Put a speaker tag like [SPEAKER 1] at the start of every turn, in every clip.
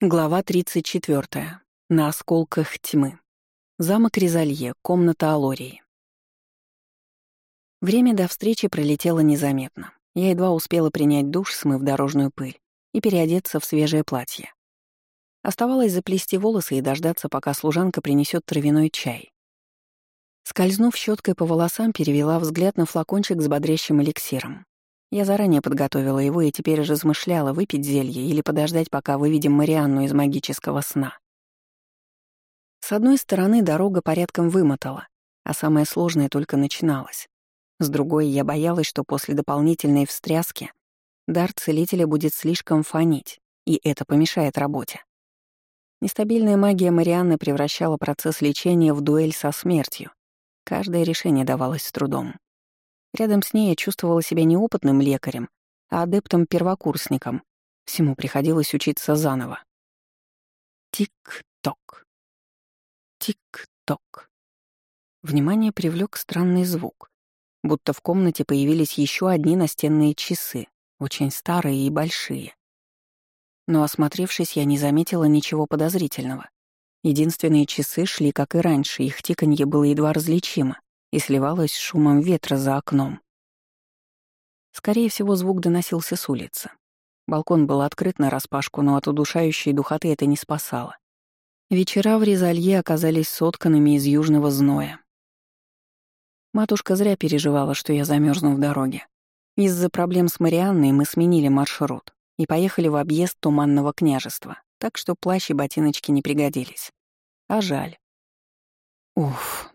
[SPEAKER 1] Глава 34. На осколках тьмы. Замок Резалье, комната Алории. Время до встречи пролетело незаметно. Я едва успела принять душ, смыв дорожную пыль, и переодеться в свежее платье. Оставалось заплести волосы и дождаться, пока служанка принесет травяной чай. Скользнув щеткой по волосам, перевела взгляд на флакончик с бодрящим эликсиром. Я заранее подготовила его и теперь размышляла, выпить зелье или подождать, пока выведем Марианну из магического сна. С одной стороны, дорога порядком вымотала, а самое сложное только начиналось. С другой, я боялась, что после дополнительной встряски дар целителя будет слишком фонить, и это помешает работе. Нестабильная магия Марианны превращала процесс лечения в дуэль со смертью. Каждое решение давалось с трудом. Рядом с ней я чувствовала себя не опытным лекарем, а адептом-первокурсником. Всему приходилось учиться заново. Тик-ток. Тик-ток. Внимание привлек странный звук. Будто в комнате появились еще одни настенные часы, очень старые и большие. Но осмотревшись, я не заметила ничего подозрительного. Единственные часы шли, как и раньше, их тиканье было едва различимо и сливалось с шумом ветра за окном. Скорее всего, звук доносился с улицы. Балкон был открыт нараспашку, но от удушающей духоты это не спасало. Вечера в Резалье оказались сотканными из южного зноя. Матушка зря переживала, что я замерзну в дороге. Из-за проблем с Марианной мы сменили маршрут и поехали в объезд Туманного княжества, так что плащ и ботиночки не пригодились. А жаль. Уф,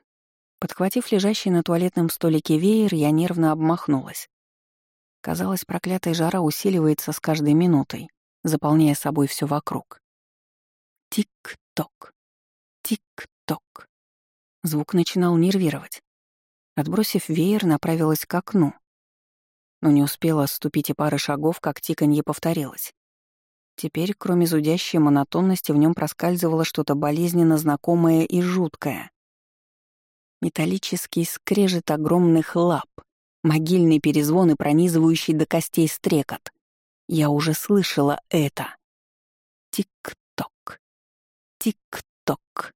[SPEAKER 1] Подхватив лежащий на туалетном столике веер, я нервно обмахнулась. Казалось, проклятая жара усиливается с каждой минутой, заполняя собой все вокруг. Тик-ток, тик-ток. Звук начинал нервировать. Отбросив веер, направилась к окну. Но не успела ступить и пары шагов, как тиканье повторилось. Теперь, кроме зудящей монотонности, в нем проскальзывало что-то болезненно знакомое и жуткое металлический скрежет огромных лап, могильный перезвон и пронизывающий до костей стрекот. Я уже слышала это. Тик-ток, тик-ток.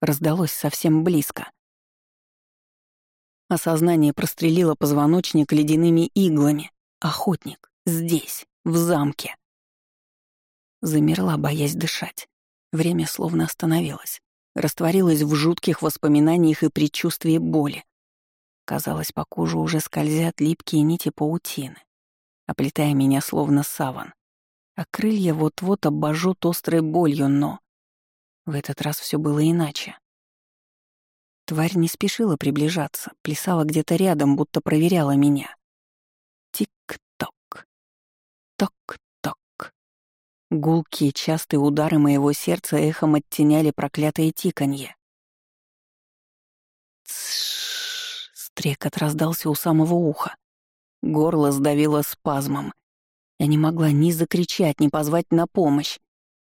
[SPEAKER 1] Раздалось совсем близко. Осознание прострелило позвоночник ледяными иглами. Охотник. Здесь, в замке. Замерла, боясь дышать. Время словно остановилось растворилась в жутких воспоминаниях и предчувствии боли. Казалось, по коже уже скользят липкие нити паутины, оплетая меня словно саван. А крылья вот-вот обожжут острой болью, но... В этот раз все было иначе. Тварь не спешила приближаться, плясала где-то рядом, будто проверяла меня. Тик-ток. Ток Гулкие частые удары моего сердца эхом оттеняли проклятое тиканье. Тш, стрекот раздался у самого уха. Горло сдавило спазмом. Я не могла ни закричать, ни позвать на помощь.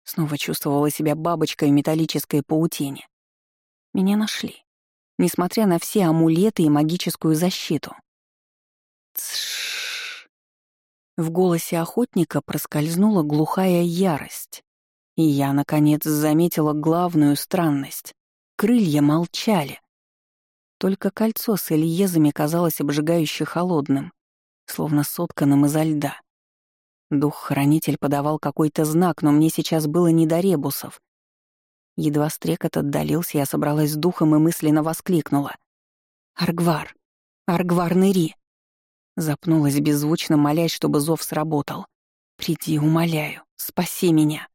[SPEAKER 1] Снова чувствовала себя бабочкой в металлической паутине. Меня нашли, несмотря на все амулеты и магическую защиту. Тш, в голосе охотника проскользнула глухая ярость. И я, наконец, заметила главную странность. Крылья молчали. Только кольцо с Ильезами казалось обжигающе холодным, словно сотканным изо льда. Дух-хранитель подавал какой-то знак, но мне сейчас было не до ребусов. Едва стрекот отдалился, я собралась с духом и мысленно воскликнула. «Аргвар! Аргвар Нэри!» Запнулась беззвучно, молясь, чтобы зов сработал. «Приди, умоляю, спаси меня!»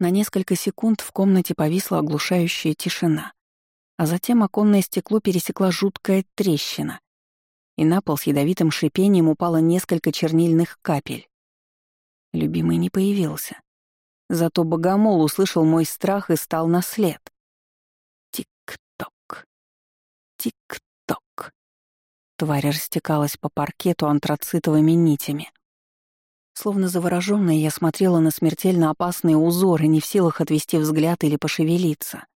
[SPEAKER 1] На несколько секунд в комнате повисла оглушающая тишина, а затем оконное стекло пересекла жуткая трещина, и на пол с ядовитым шипением упало несколько чернильных капель. Любимый не появился. Зато богомол услышал мой страх и стал на след. Тик-ток. Тик-ток. Тварь растекалась по паркету антрацитовыми нитями. Словно заворожённая, я смотрела на смертельно опасные узоры, не в силах отвести взгляд или пошевелиться.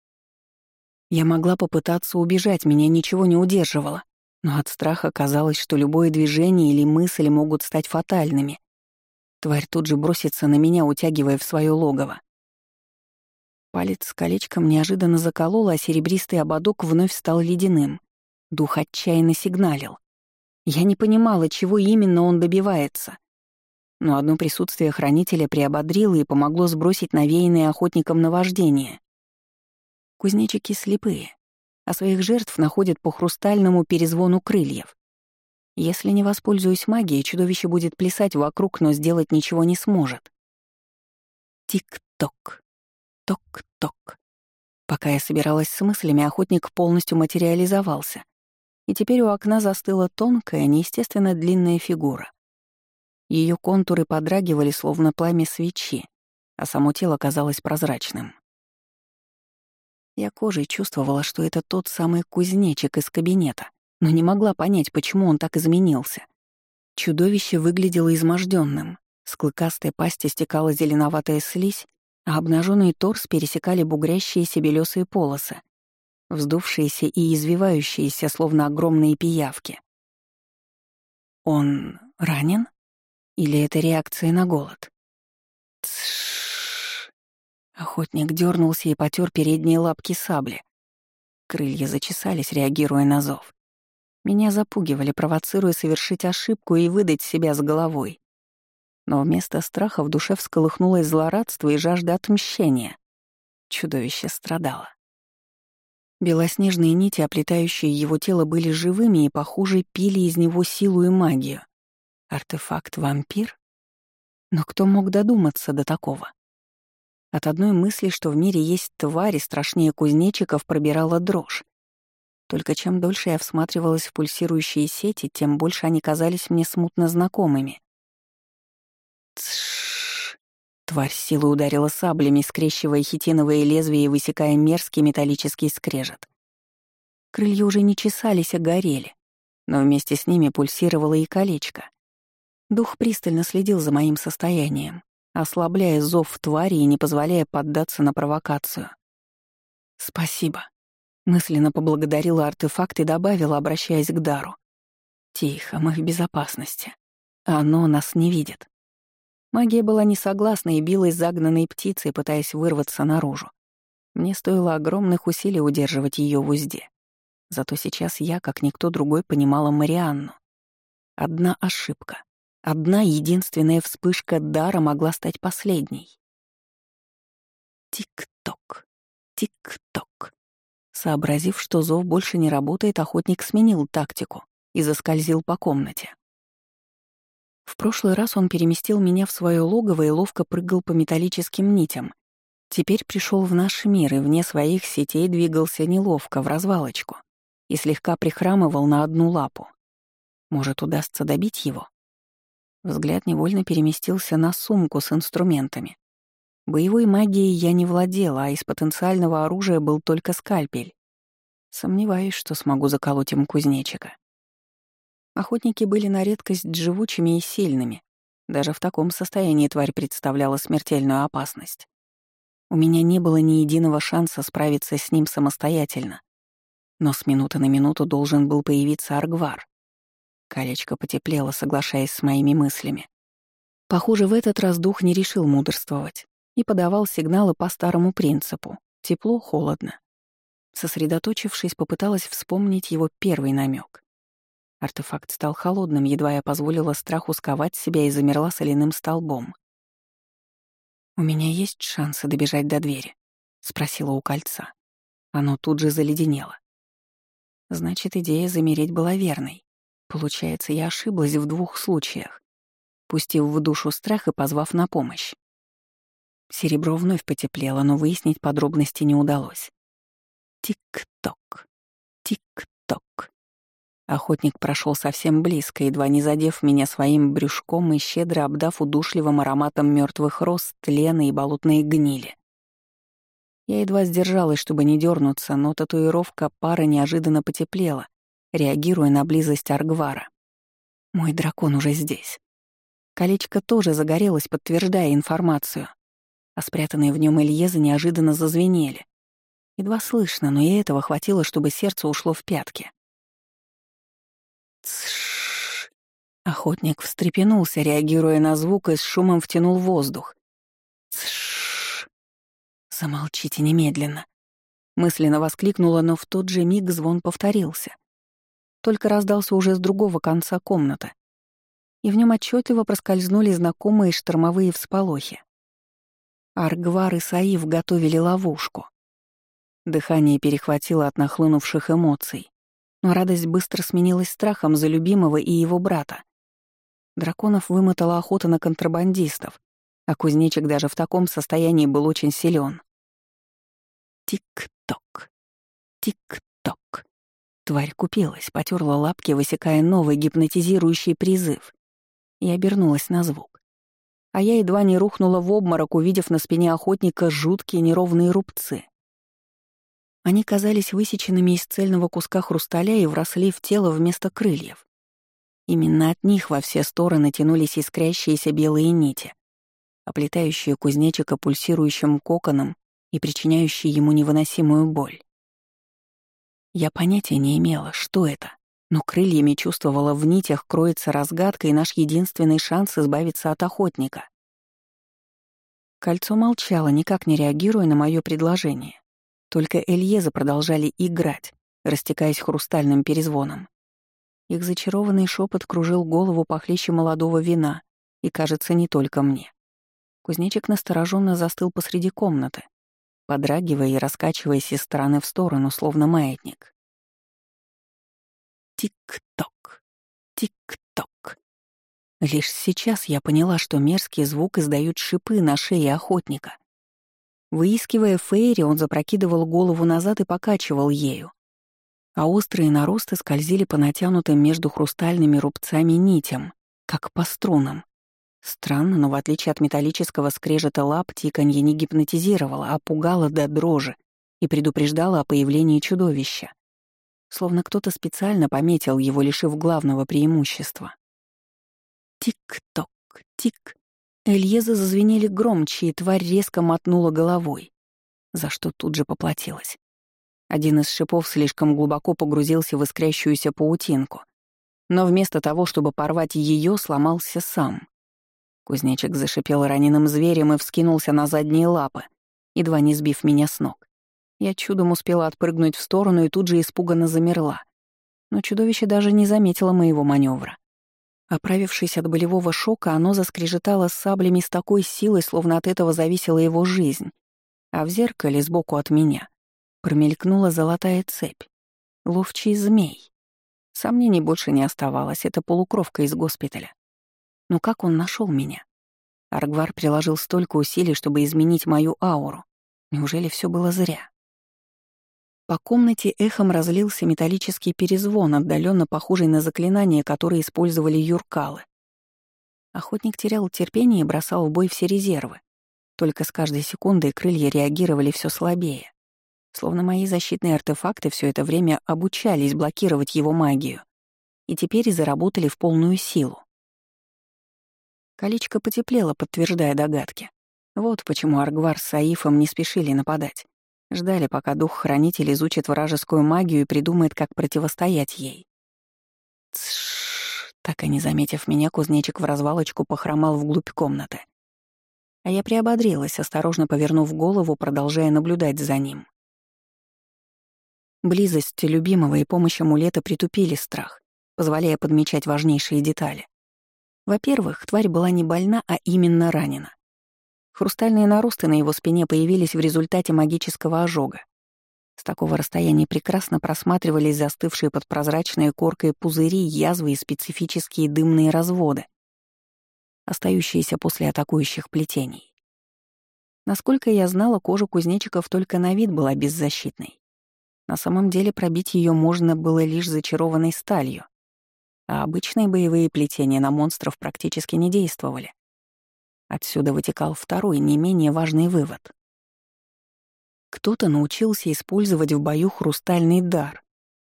[SPEAKER 1] Я могла попытаться убежать, меня ничего не удерживало, но от страха казалось, что любое движение или мысль могут стать фатальными. Тварь тут же бросится на меня, утягивая в своё логово. Палец с колечком неожиданно заколол, а серебристый ободок вновь стал ледяным. Дух отчаянно сигналил. Я не понимала, чего именно он добивается. Но одно присутствие хранителя приободрило и помогло сбросить навеянные охотникам наваждение. Кузнечики слепые, а своих жертв находят по хрустальному перезвону крыльев. Если не воспользуюсь магией, чудовище будет плясать вокруг, но сделать ничего не сможет. Тик-ток, ток-ток. Пока я собиралась с мыслями, охотник полностью материализовался. И теперь у окна застыла тонкая, неестественно длинная фигура. Ее контуры подрагивали, словно пламя свечи, а само тело казалось прозрачным. Я кожей чувствовала, что это тот самый кузнечик из кабинета, но не могла понять, почему он так изменился. Чудовище выглядело изможденным, с клыкастой пасти стекала зеленоватая слизь, а обнаженный торс пересекали бугрящиеся белесые полосы, вздувшиеся и извивающиеся, словно огромные пиявки. Он ранен? Или это реакция на голод? Тш. Охотник дернулся и потер передние лапки сабли. Крылья зачесались, реагируя на зов. Меня запугивали, провоцируя совершить ошибку и выдать себя с головой. Но вместо страха в душе всколыхнулось злорадство и жажда отмщения. Чудовище страдало. Белоснежные нити, оплетающие его тело, были живыми и, похоже, пили из него силу и магию. Артефакт-вампир? Но кто мог додуматься до такого? От одной мысли, что в мире есть твари страшнее кузнечиков, пробирала дрожь. Только чем дольше я всматривалась в пульсирующие сети, тем больше они казались мне смутно знакомыми. Тш! Тварь силой ударила саблями, скрещивая хитиновые лезвия и высекая мерзкий металлический скрежет. Крылья уже не чесались, а горели, но вместе с ними пульсировало и колечко. Дух пристально следил за моим состоянием, ослабляя зов твари и не позволяя поддаться на провокацию. «Спасибо», — мысленно поблагодарила артефакт и добавила, обращаясь к Дару. «Тихо, мы в безопасности. Оно нас не видит». Магия была не согласна и билась загнанной птицей, пытаясь вырваться наружу. Мне стоило огромных усилий удерживать ее в узде. Зато сейчас я, как никто другой, понимала Марианну. Одна ошибка, одна единственная вспышка дара могла стать последней. Тик-ток, тик-ток. Сообразив, что зов больше не работает, охотник сменил тактику и заскользил по комнате. В прошлый раз он переместил меня в свое логово и ловко прыгал по металлическим нитям. Теперь пришел в наш мир и вне своих сетей двигался неловко, в развалочку, и слегка прихрамывал на одну лапу. Может, удастся добить его? Взгляд невольно переместился на сумку с инструментами. Боевой магией я не владела, а из потенциального оружия был только скальпель. Сомневаюсь, что смогу заколоть им кузнечика. Охотники были на редкость живучими и сильными. Даже в таком состоянии тварь представляла смертельную опасность. У меня не было ни единого шанса справиться с ним самостоятельно. Но с минуты на минуту должен был появиться Аргвар. Колечко потеплело, соглашаясь с моими мыслями. Похоже, в этот раз дух не решил мудрствовать и подавал сигналы по старому принципу — тепло-холодно. Сосредоточившись, попыталась вспомнить его первый намек. Артефакт стал холодным, едва я позволила страху сковать себя и замерла соляным столбом. «У меня есть шансы добежать до двери?» — спросила у кольца. Оно тут же заледенело. Значит, идея замереть была верной. Получается, я ошиблась в двух случаях, пустив в душу страх и позвав на помощь. Серебро вновь потеплело, но выяснить подробности не удалось. Тик-ток, тик-ток. Охотник прошел совсем близко, едва не задев меня своим брюшком и щедро обдав удушливым ароматом мертвых роз, тлена и болотной гнили. Я едва сдержалась, чтобы не дернуться, но татуировка пары неожиданно потеплела, реагируя на близость Аргвара. Мой дракон уже здесь. Колечко тоже загорелось, подтверждая информацию, а спрятанные в нем Ильезы неожиданно зазвенели. Едва слышно, но и этого хватило, чтобы сердце ушло в пятки. Тш. Охотник встрепенулся, реагируя на звук, и с шумом втянул воздух. Тш. «Замолчите немедленно!» Мысленно воскликнула, но в тот же миг звон повторился. Только раздался уже с другого конца комнаты. И в нем отчетливо проскользнули знакомые штормовые всполохи. Аргвар и Саив готовили ловушку. Дыхание перехватило от нахлынувших эмоций, но радость быстро сменилась страхом за любимого и его брата. Драконов вымотала охота на контрабандистов, а кузнечик даже в таком состоянии был очень силен. Тик-ток, тик-ток. Тварь купилась, потерла лапки, высекая новый гипнотизирующий призыв, и обернулась на звук. А я едва не рухнула в обморок, увидев на спине охотника жуткие неровные рубцы. Они казались высеченными из цельного куска хрусталя и вросли в тело вместо крыльев. Именно от них во все стороны тянулись искрящиеся белые нити, оплетающие кузнечика пульсирующим коконом и причиняющие ему невыносимую боль. Я понятия не имела, что это, но крыльями чувствовала в нитях кроется разгадка и наш единственный шанс избавиться от охотника. Кольцо молчало, никак не реагируя на мое предложение. Только Эльезы продолжали играть, растекаясь хрустальным перезвоном. Их зачарованный шепот кружил голову похлеще молодого вина, и, кажется, не только мне. Кузнечик настороженно застыл посреди комнаты, подрагивая и раскачиваясь из стороны в сторону, словно маятник. Тик-ток, тик-ток. Лишь сейчас я поняла, что мерзкий звук издают шипы на шее охотника. Выискивая Фейри, он запрокидывал голову назад и покачивал ею. А острые наросты скользили по натянутым между хрустальными рубцами нитям, как по струнам. Странно, но в отличие от металлического скрежета лап, тиканье не гипнотизировало, а пугало до дрожи и предупреждало о появлении чудовища. Словно кто-то специально пометил его, лишив главного преимущества. Тик-ток, тик. Эльезы зазвенели громче, и тварь резко мотнула головой, за что тут же поплатилась. Один из шипов слишком глубоко погрузился в искрящуюся паутинку, но вместо того, чтобы порвать ее, сломался сам — Кузнечик зашипел раненым зверем и вскинулся на задние лапы, едва не сбив меня с ног. Я чудом успела отпрыгнуть в сторону и тут же испуганно замерла. Но чудовище даже не заметило моего маневра. Оправившись от болевого шока, оно заскрежетало саблями с такой силой, словно от этого зависела его жизнь. А в зеркале сбоку от меня промелькнула золотая цепь. Ловчий змей. Сомнений больше не оставалось, это полукровка из госпиталя. Но как он нашел меня? Аргвар приложил столько усилий, чтобы изменить мою ауру. Неужели все было зря? По комнате эхом разлился металлический перезвон, отдаленно похожий на заклинания, которые использовали юркалы. Охотник терял терпение и бросал в бой все резервы. Только с каждой секундой крылья реагировали все слабее. Словно мои защитные артефакты все это время обучались блокировать его магию. И теперь заработали в полную силу. Колечко потеплело, подтверждая догадки. Вот почему Аргвар с Саифом не спешили нападать. Ждали, пока дух-хранитель изучит вражескую магию и придумает, как противостоять ей. Тш, так и не заметив меня, кузнечик в развалочку похромал вглубь комнаты. А я приободрилась, осторожно повернув голову, продолжая наблюдать за ним. Близость любимого и помощь амулета притупили страх, позволяя подмечать важнейшие детали. Во-первых, тварь была не больна, а именно ранена. Хрустальные наросты на его спине появились в результате магического ожога. С такого расстояния прекрасно просматривались застывшие под прозрачной коркой пузыри, язвы и специфические дымные разводы, остающиеся после атакующих плетений. Насколько я знала, кожа кузнечиков только на вид была беззащитной. На самом деле пробить ее можно было лишь зачарованной сталью, а обычные боевые плетения на монстров практически не действовали. Отсюда вытекал второй, не менее важный вывод. Кто-то научился использовать в бою хрустальный дар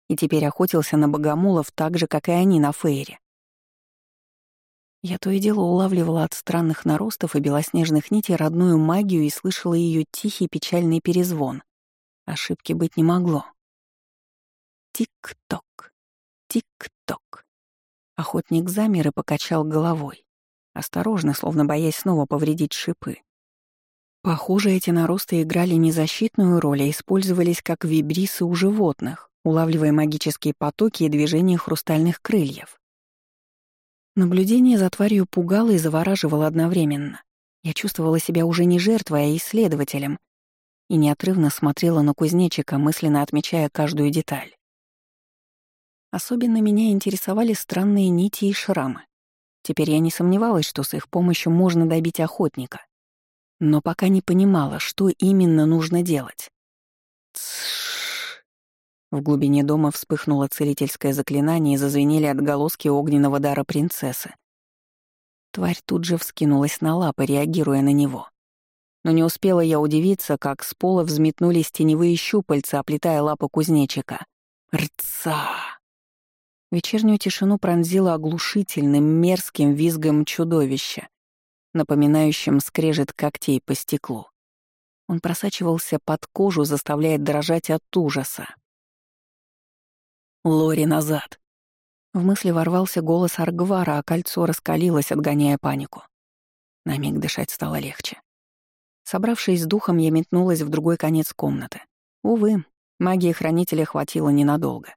[SPEAKER 1] и теперь охотился на богомолов так же, как и они на Фейре. Я то и дело улавливала от странных наростов и белоснежных нитей родную магию и слышала ее тихий печальный перезвон. Ошибки быть не могло. Тик-ток, тик-ток. Охотник замер и покачал головой, осторожно, словно боясь снова повредить шипы. Похоже, эти наросты играли не защитную роль, а использовались как вибрисы у животных, улавливая магические потоки и движения хрустальных крыльев. Наблюдение за тварью пугало и завораживало одновременно. Я чувствовала себя уже не жертвой, а исследователем, и неотрывно смотрела на кузнечика, мысленно отмечая каждую деталь. Особенно меня интересовали странные нити и шрамы. Теперь я не сомневалась, что с их помощью можно добить охотника. Но пока не понимала, что именно нужно делать. Тш. В глубине дома вспыхнуло целительское заклинание и зазвенели отголоски огненного дара принцессы. Тварь тут же вскинулась на лапы, реагируя на него. Но не успела я удивиться, как с пола взметнулись теневые щупальца, оплетая лапы кузнечика. Рца! Вечернюю тишину пронзило оглушительным, мерзким визгом чудовища, напоминающим скрежет когтей по стеклу. Он просачивался под кожу, заставляя дрожать от ужаса. «Лори, назад!» В мысли ворвался голос Аргвара, а кольцо раскалилось, отгоняя панику. На миг дышать стало легче. Собравшись с духом, я метнулась в другой конец комнаты. Увы, магии хранителя хватило ненадолго.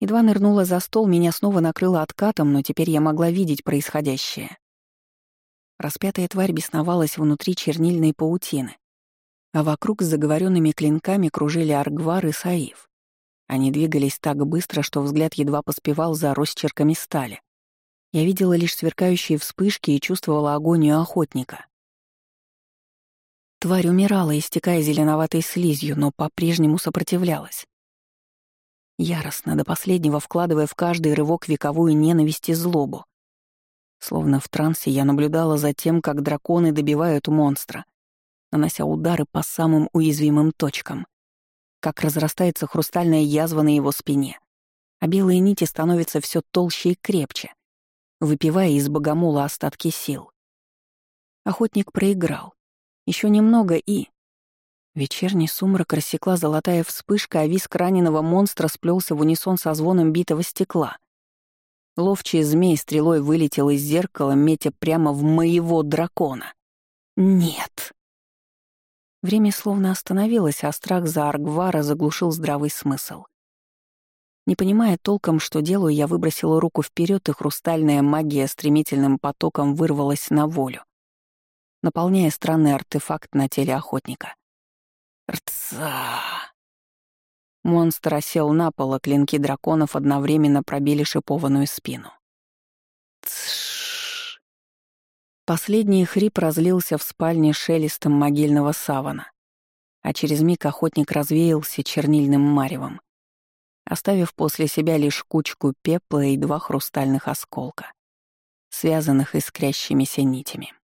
[SPEAKER 1] Едва нырнула за стол, меня снова накрыло откатом, но теперь я могла видеть происходящее. Распятая тварь бесновалась внутри чернильной паутины, а вокруг с заговоренными клинками кружили Аргвар и Саив. Они двигались так быстро, что взгляд едва поспевал за росчерками стали. Я видела лишь сверкающие вспышки и чувствовала агонию охотника. Тварь умирала, истекая зеленоватой слизью, но по-прежнему сопротивлялась яростно до последнего вкладывая в каждый рывок вековую ненависть и злобу. Словно в трансе я наблюдала за тем, как драконы добивают монстра, нанося удары по самым уязвимым точкам, как разрастается хрустальная язва на его спине, а белые нити становятся все толще и крепче, выпивая из богомола остатки сил. Охотник проиграл. Еще немного и... Вечерний сумрак рассекла золотая вспышка, а виск раненого монстра сплелся в унисон со звоном битого стекла. Ловчий змей стрелой вылетел из зеркала, метя прямо в моего дракона. Нет. Время словно остановилось, а страх за Аргвара заглушил здравый смысл. Не понимая толком, что делаю, я выбросила руку вперед, и хрустальная магия стремительным потоком вырвалась на волю, наполняя странный артефакт на теле охотника. Рца! Монстр осел на пол, а клинки драконов одновременно пробили шипованную спину. Последний хрип разлился в спальне шелестом могильного савана, а через миг охотник развеялся чернильным маревом, оставив после себя лишь кучку пепла и два хрустальных осколка, связанных искрящимися нитями.